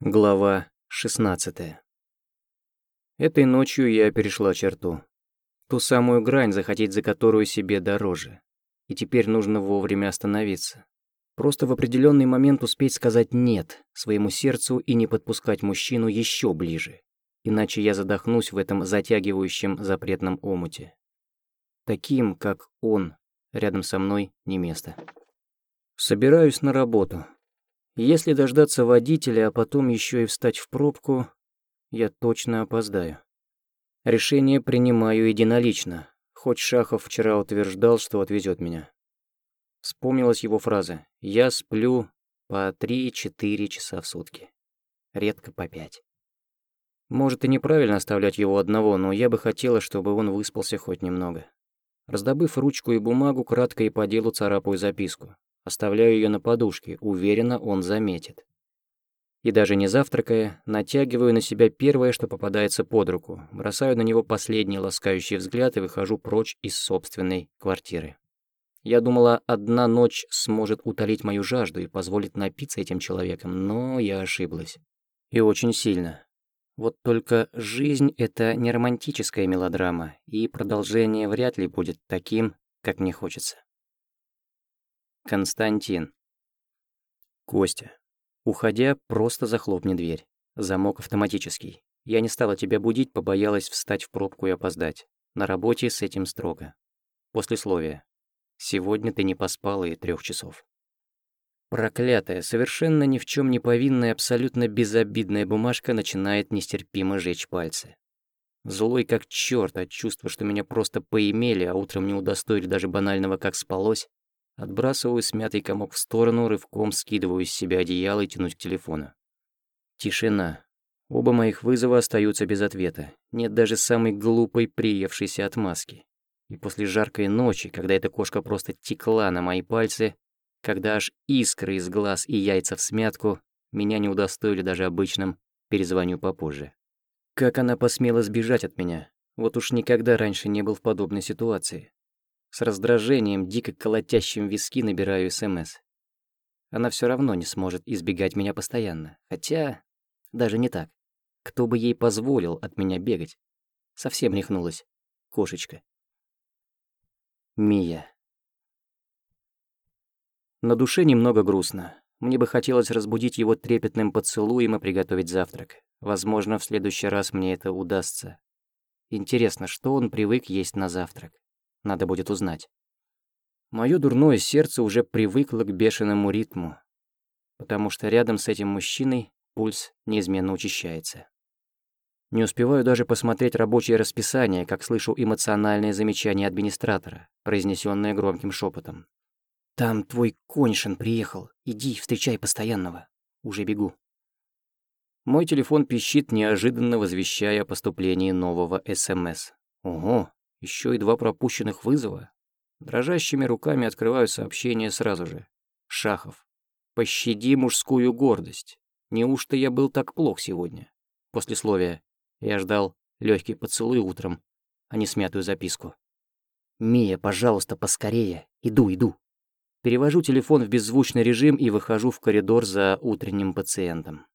Глава 16 Этой ночью я перешла черту. Ту самую грань, захотеть за которую себе дороже. И теперь нужно вовремя остановиться. Просто в определенный момент успеть сказать «нет» своему сердцу и не подпускать мужчину еще ближе. Иначе я задохнусь в этом затягивающем запретном омуте. Таким, как он, рядом со мной не место. Собираюсь на работу. Если дождаться водителя, а потом еще и встать в пробку, я точно опоздаю. Решение принимаю единолично, хоть Шахов вчера утверждал, что отвезет меня. Вспомнилась его фраза «Я сплю по 3-4 часа в сутки. Редко по 5». Может и неправильно оставлять его одного, но я бы хотела, чтобы он выспался хоть немного. Раздобыв ручку и бумагу, кратко и по делу царапаю записку. Оставляю ее на подушке, уверенно он заметит. И даже не завтракая, натягиваю на себя первое, что попадается под руку, бросаю на него последний ласкающий взгляд и выхожу прочь из собственной квартиры. Я думала, одна ночь сможет утолить мою жажду и позволит напиться этим человеком, но я ошиблась. И очень сильно. Вот только жизнь — это не романтическая мелодрама, и продолжение вряд ли будет таким, как мне хочется. Константин. Костя. Уходя, просто захлопни дверь. Замок автоматический. Я не стала тебя будить, побоялась встать в пробку и опоздать. На работе с этим строго. Послесловие. Сегодня ты не поспала и трех часов. Проклятая, совершенно ни в чем не повинная, абсолютно безобидная бумажка начинает нестерпимо жечь пальцы. Злой как черт от чувства, что меня просто поимели, а утром не удостоили даже банального «как спалось», Отбрасываю смятый комок в сторону, рывком скидываю из себя одеяло и тянусь к телефону. Тишина. Оба моих вызова остаются без ответа. Нет даже самой глупой приевшейся отмазки. И после жаркой ночи, когда эта кошка просто текла на мои пальцы, когда аж искры из глаз и яйца в смятку, меня не удостоили даже обычным «перезвоню попозже». Как она посмела сбежать от меня? Вот уж никогда раньше не был в подобной ситуации. С раздражением, дико колотящим виски, набираю СМС. Она все равно не сможет избегать меня постоянно. Хотя, даже не так. Кто бы ей позволил от меня бегать? Совсем рехнулась. Кошечка. Мия. На душе немного грустно. Мне бы хотелось разбудить его трепетным поцелуем и приготовить завтрак. Возможно, в следующий раз мне это удастся. Интересно, что он привык есть на завтрак? Надо будет узнать. Моё дурное сердце уже привыкло к бешеному ритму, потому что рядом с этим мужчиной пульс неизменно учащается. Не успеваю даже посмотреть рабочее расписание, как слышу эмоциональное замечание администратора, произнесённое громким шепотом. «Там твой коньшин приехал. Иди, встречай постоянного. Уже бегу». Мой телефон пищит, неожиданно возвещая о поступлении нового СМС. Ого, еще и два пропущенных вызова. Дрожащими руками открываю сообщение сразу же. Шахов. Пощади мужскую гордость. Неужто я был так плох сегодня? Послесловие. Я ждал легкий поцелуй утром, а не смятую записку. «Мия, пожалуйста, поскорее. Иду, иду». Перевожу телефон в беззвучный режим и выхожу в коридор за утренним пациентом.